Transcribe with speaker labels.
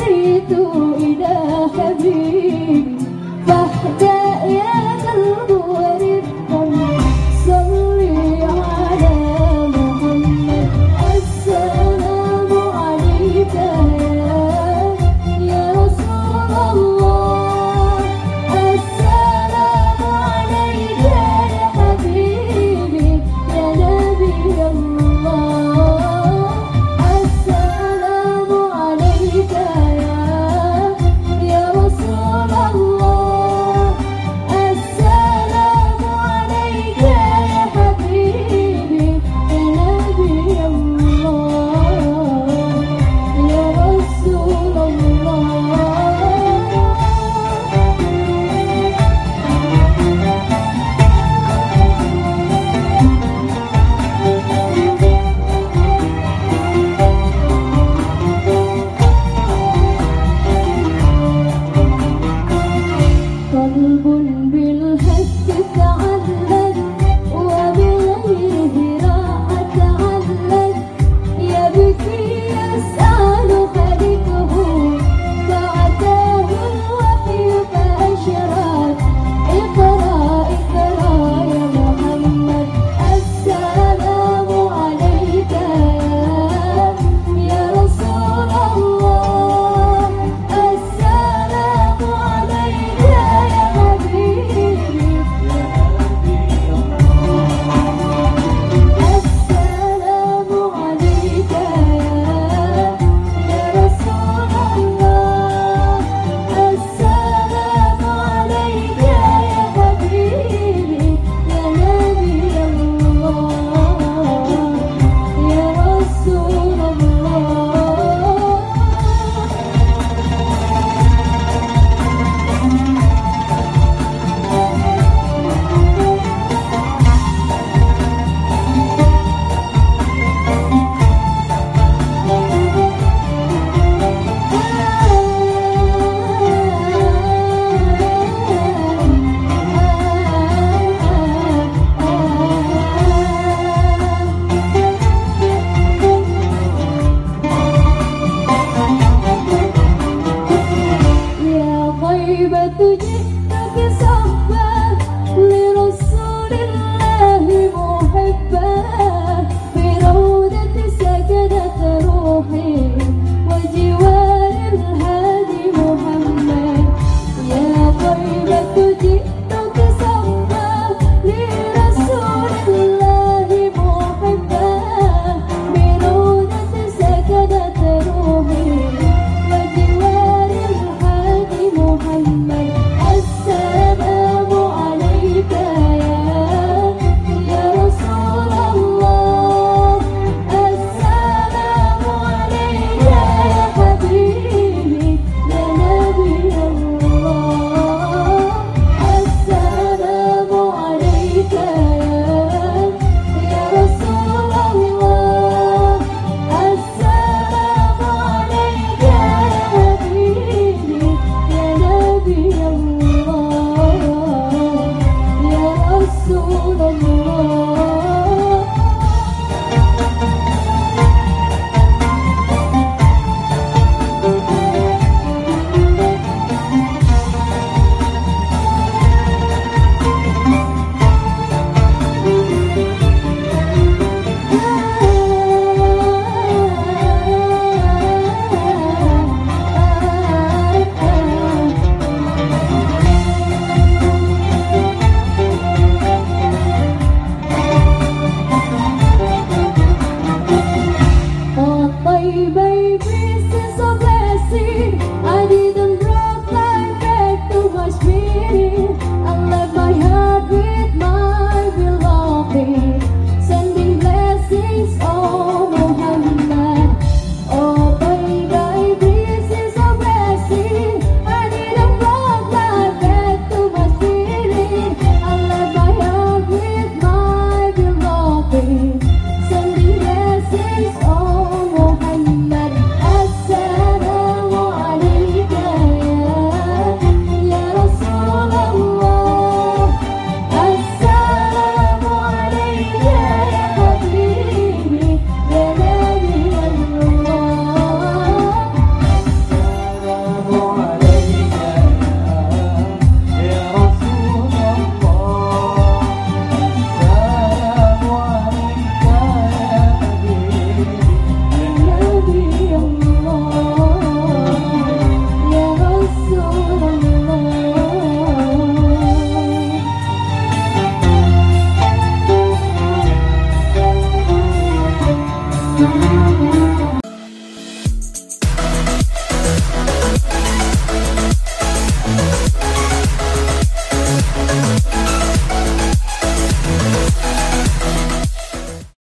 Speaker 1: أتيت إلى حبيبي فاحتاج